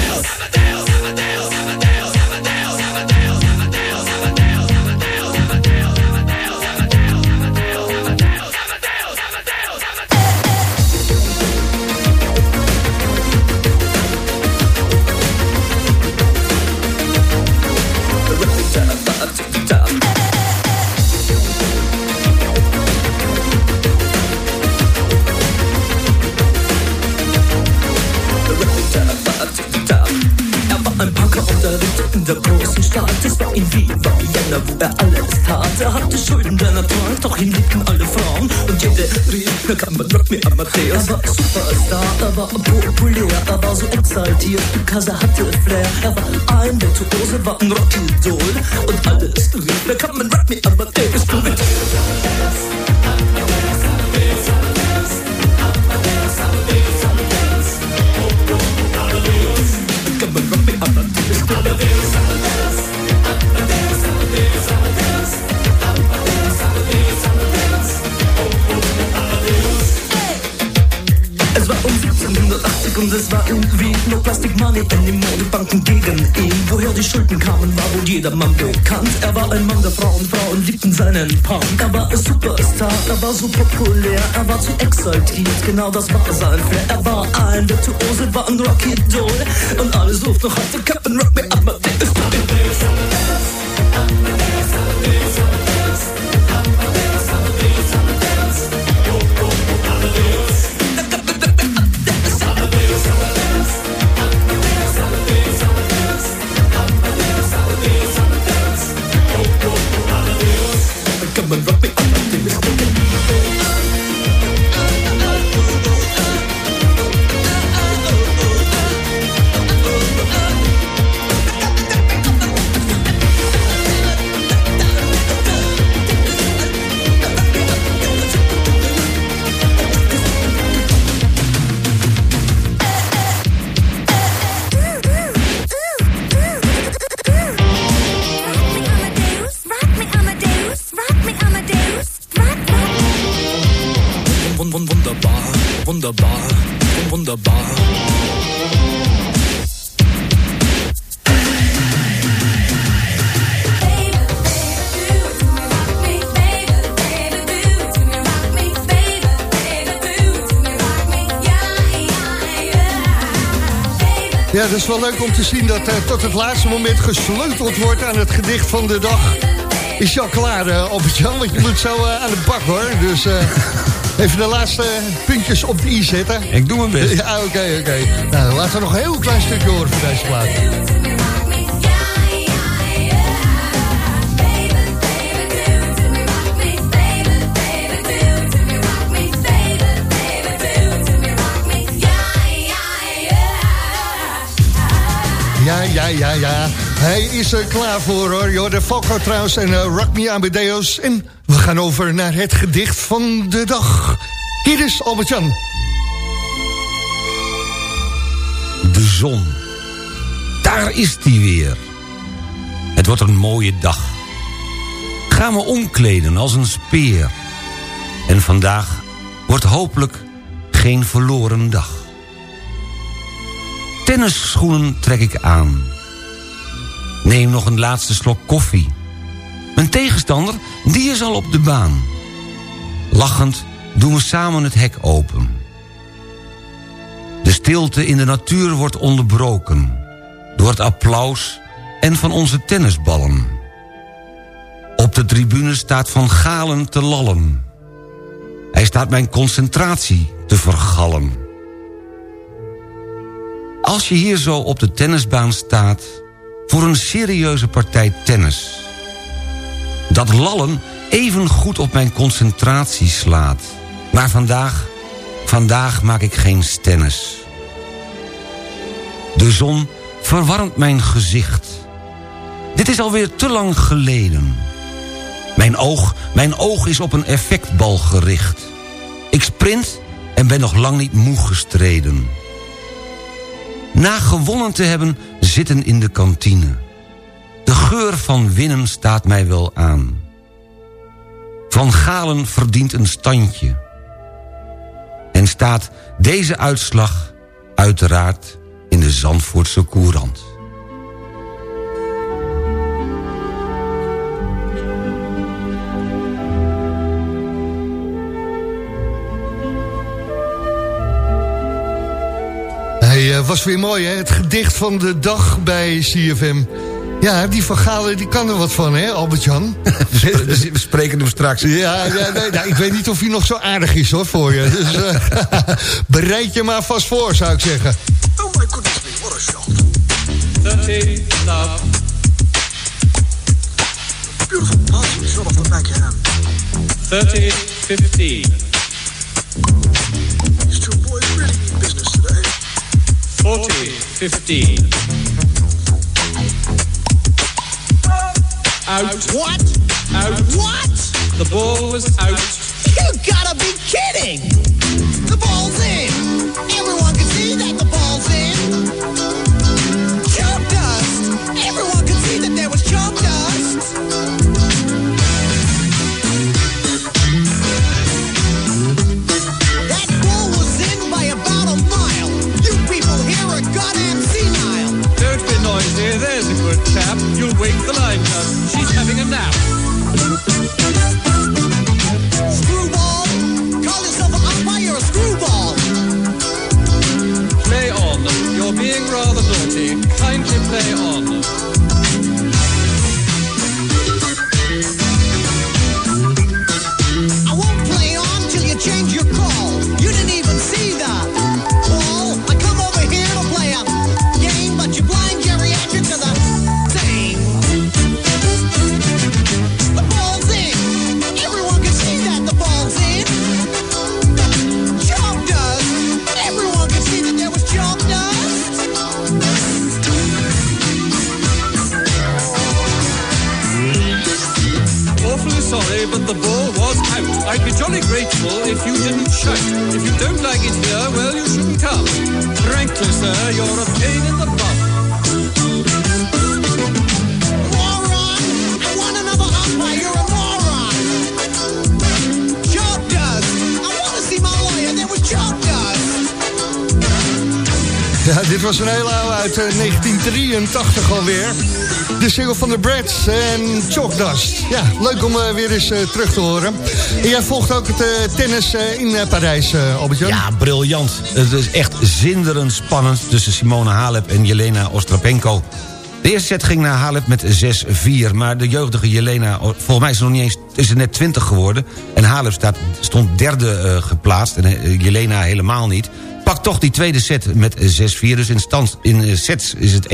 Amadeus. Er war Superstar, er war populär, er war so exaltiert, because er hatte Flair. Er war ein Virtuose, war ein Rockidol. Und alles rief, na kann man Rock me Amadeus. Du mit die Schulden kamen, war wohl jedermann bekannt. Er war ein Mann der Frauen, Frauen liebten seinen Punk. Er war ein Superstar, er war so populär, er war zu exaltiert, genau das war sein Flair. Er war ein Virtuose, war ein Rocky Doll und alle suchten noch heute Captain Rock is wel leuk om te zien dat eh, tot het laatste moment gesleuteld wordt aan het gedicht van de dag. Is je al klaar, uh, Albert-Jan? Want je moet zo eh, aan de bak, hoor. Dus even de laatste puntjes op de i zetten. Ik doe mijn best. Ja, oké, oké. Nou, laten we nog een heel klein stukje horen voor deze plaat. Ja, ja, ja. Hij is er klaar voor, hoor. Joh, de Falco trouwens en eh, Rock Me Amadeus. En we gaan over naar het gedicht van de dag. Hier is Albert-Jan. De zon. Daar is die weer. Het wordt een mooie dag. Ga me omkleden als een speer. En vandaag wordt hopelijk geen verloren dag. Tennisschoenen trek ik aan. Neem nog een laatste slok koffie. Mijn tegenstander, die is al op de baan. Lachend doen we samen het hek open. De stilte in de natuur wordt onderbroken... door het applaus en van onze tennisballen. Op de tribune staat Van Galen te lallen. Hij staat mijn concentratie te vergallen. Als je hier zo op de tennisbaan staat... voor een serieuze partij tennis... dat lallen even goed op mijn concentratie slaat. Maar vandaag, vandaag maak ik geen stennis. De zon verwarmt mijn gezicht. Dit is alweer te lang geleden. Mijn oog, mijn oog is op een effectbal gericht. Ik sprint en ben nog lang niet moe gestreden. Na gewonnen te hebben zitten in de kantine. De geur van winnen staat mij wel aan. Van Galen verdient een standje. En staat deze uitslag uiteraard in de Zandvoortse Courant. Was weer mooi, hè? Het gedicht van de dag bij CFM. Ja, die van Galen, die kan er wat van, hè, Albert-Jan? <laughs> We spreken hem straks. Ja, ja nee, nou, ik weet niet of hij nog zo aardig is, hoor, voor je. Dus eh, <laughs> bereid je maar vast voor, zou ik zeggen. Oh my goodness me, what a shot. love. Beautiful you shot off the backhand. 30, 15. 40, 15. Out. What? Out. What? The ball was out. You gotta be kidding! The ball's in! Everyone can see that You'll wake the line up. Uh, she's having a nap. Screwball! Call yourself an umpire or a screwball! Play on. You're being rather naughty. Kindly play on. Out. I'd be jolly grateful if you didn't shout. If you don't like it here, well, you shouldn't come. Frankly, sir, you're a pain in the butt. Moron! I want another umpire. You're a moron. Chalk dust. I want to see my lawyer. There was chalk dust. Ja, dit was een hele oude uit eh, 1983 alweer. De single van de Brads en Chalk Dust. Ja, leuk om eh, weer eens eh, terug te horen. En jij volgt ook het eh, tennis in Parijs, Albert-Jan? Ja, briljant. Het is echt zinderend spannend tussen Simone Halep en Jelena Ostrapenko. De eerste set ging naar Halep met 6-4. Maar de jeugdige Jelena, volgens mij is ze nog niet eens is ze net 20 geworden. En Halep staat, stond derde geplaatst en Jelena helemaal niet. Pakt toch die tweede set met 6-4. Dus in, stand, in sets is het 1-1.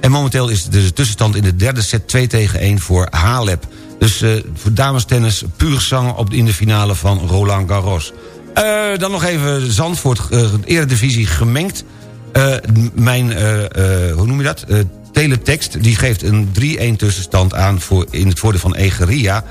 En momenteel is de tussenstand in de derde set 2 tegen 1 voor Halep. Dus eh, voor damestennis puur zang op, in de finale van Roland Garros. Eh, dan nog even Zandvoort, eh, eredivisie gemengd. Mijn, hoe noem je dat? Teletext, die geeft een 3-1 tussenstand aan voor, in het voordeel van Egeria.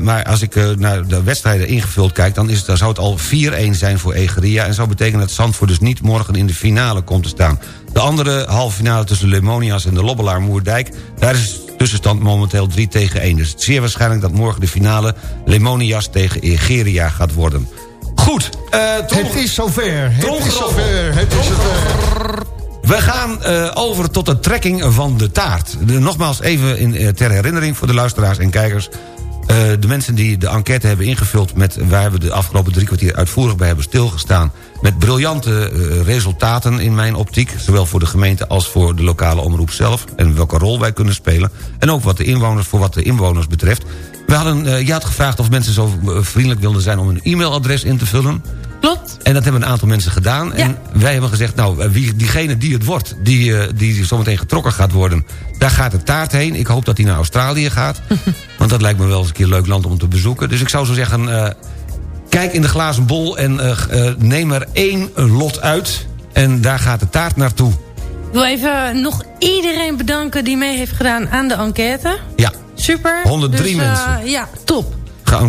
Maar als ik naar de wedstrijden ingevuld kijk... Dan, is het, dan zou het al 4-1 zijn voor Egeria. En zou betekenen dat Zandvoort dus niet morgen in de finale komt te staan. De andere halve finale tussen Lemonias en de Lobbelaar Moerdijk... daar is de tussenstand momenteel 3 tegen 1. Dus het is zeer waarschijnlijk dat morgen de finale... Lemonias tegen Egeria gaat worden. Goed. eh, Het is zover. Het is zover. Het is het, eh, We gaan eh, over tot de trekking van de taart. De- nogmaals even in, eh, ter herinnering voor de luisteraars en kijkers. Eh, de mensen die de enquête hebben ingevuld... Met, waar we de afgelopen drie kwartier uitvoerig bij hebben stilgestaan... met briljante eh, resultaten in mijn optiek... zowel voor de gemeente als voor de lokale omroep zelf... en welke rol wij kunnen spelen. En ook wat de inwoners, voor wat de inwoners betreft. We hadden, had gevraagd of mensen zo vriendelijk wilden zijn... om een e-mailadres in te vullen. Klopt. En dat hebben een aantal mensen gedaan. En wij hebben gezegd, nou, wie, diegene die het wordt... die, eh, die zometeen getrokken gaat worden... daar gaat de taart heen. Ik hoop dat hij naar Australië gaat. <laughs> want dat lijkt me wel eens een keer een leuk land om te bezoeken. Dus ik zou zo zeggen... eh, kijk in de glazen bol en eh, neem er één lot uit. En daar gaat de taart naartoe. Ik wil even nog iedereen bedanken die mee heeft gedaan aan de enquête. Ja, Super. 103 Dus, mensen. Ja, top.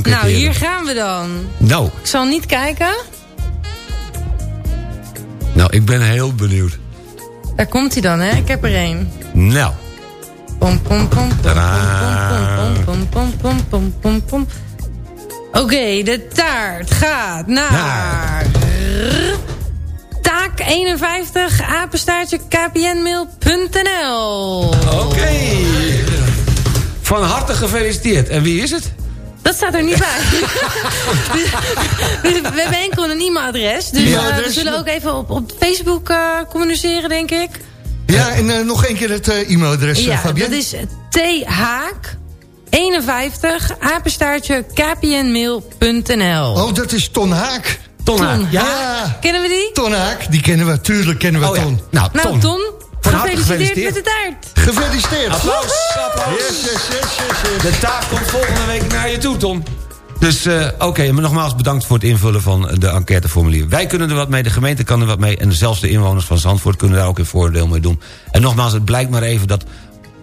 Nou, hier gaan we dan. Nou, Ik zal niet kijken. Nou, ik ben heel benieuwd. Daar komt hij dan, hè? Ik heb er één. Nou, Pom, pom, pom, pom, pom, pom, pom, pom, pom, pom. Oké, de taart gaat naar... Taak 51, apenstaartje kpnmail.nl. oké. Van harte gefeliciteerd. En wie is het? Dat staat er niet bij. <laughs> we, we hebben enkel een e-mailadres. Dus eh, we zullen ook even op, op Facebook eh, communiceren, denk ik. ja, en eh, nog één keer het eh, e-mailadres, Ja, Fabienne. dat is thaak 51 apenstaartje kpnmail.nl. Oh, dat is Ton Haak. Ton Haak. Ja? Kennen we die? Ton Haak, die kennen we. Tuurlijk kennen we Oh ja. Ton. Nou, Nou, Ton. Ton, Van harte gefeliciteerd gefeliciteerd. met de taart. Gefeliciteerd. Applaus, applaus. Yes, yes, yes, yes, yes. De taak komt volgende week naar je toe, Tom. Dus eh, oké, maar nogmaals bedankt voor het invullen van de enquêteformulier. Wij kunnen er wat mee, de gemeente kan er wat mee... en zelfs de inwoners van Zandvoort kunnen daar ook een voordeel mee doen. En nogmaals, het blijkt maar even dat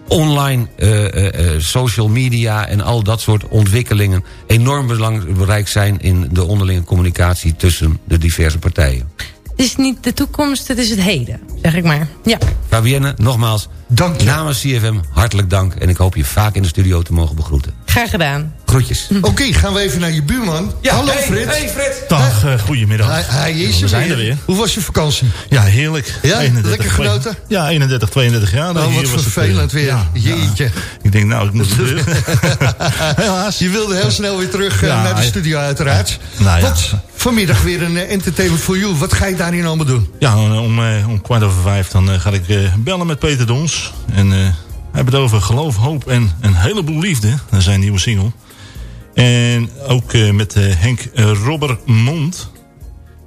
online eh, eh, eh, social media... en al dat soort ontwikkelingen enorm belangrijk zijn... in de onderlinge communicatie tussen de diverse partijen. Het is niet de toekomst, het is het heden, zeg ik maar. Ja. Fabienne, nogmaals, Dank je. namens CFM hartelijk dank... en ik hoop je vaak in de studio te mogen begroeten. Graag gedaan. Groetjes. Oké, gaan we even naar je buurman. Hallo hey, Frit. Hey Frit. Dag, eh, goedemiddag. Hij, hij is We er zijn weer. er weer. Hoe was je vakantie? Ja, heerlijk. Ja, 31, lekker genoten? Ja, 31, 32 jaar. Nou, Oh, wat hier was het, vervelend eh, weer. ja, Jeetje. ja. Ik denk, nou, ik moet terug. <laughs> Helaas. Je wilde heel snel weer terug eh, Ja, naar de studio uiteraard. Nou ja. Wat? Vanmiddag weer een entertainment for you. Wat ga je daarin allemaal doen? Ja, om, eh, om kwart over vijf dan ga ik bellen met Peter Dons. En eh, hij heeft het over geloof, hoop en een heleboel liefde. Dat is zijn nieuwe single. En ook eh, met eh, Henk eh, Robbermond.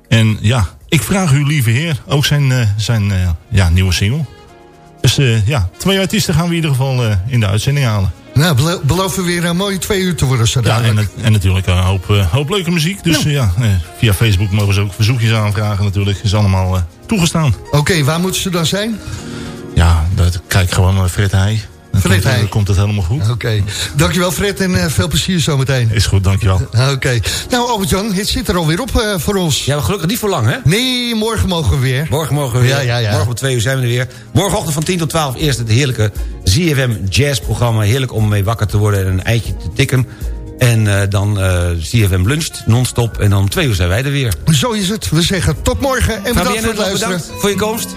En ja, ik vraag u lieve heer, ook zijn, zijn ja, nieuwe single. Dus ja, twee artiesten gaan we in ieder geval in de uitzending halen. Nou, belo- beloven weer een mooie twee uur te worden zo Ja, en, en natuurlijk een hoop, hoop leuke muziek. Dus ja, via Facebook mogen ze ook verzoekjes aanvragen natuurlijk. Is allemaal toegestaan. Oké, waar moeten ze dan zijn? Ja, dat, kijk gewoon naar Fred Heij. Fred dan komt het helemaal goed. Oké, dankjewel Fred en eh, veel plezier zometeen. Is goed, dankjewel. <laughs> Oké, nou Albert-Jan, het zit er alweer op eh, voor ons. Ja, maar gelukkig niet voor lang, hè? Nee, morgen mogen we weer. Morgen mogen we weer. Ja, ja, ja. Morgen om twee uur zijn we er weer. Morgenochtend van 10 tot 12 eerst het heerlijke ZFM Jazz programma. Heerlijk om mee wakker te worden en een eitje te tikken. En eh, dan eh ZFM luncht, non-stop. En dan om twee uur zijn wij er weer. Zo is het. We zeggen tot morgen en bedankt voor het luisteren. bedankt voor je komst.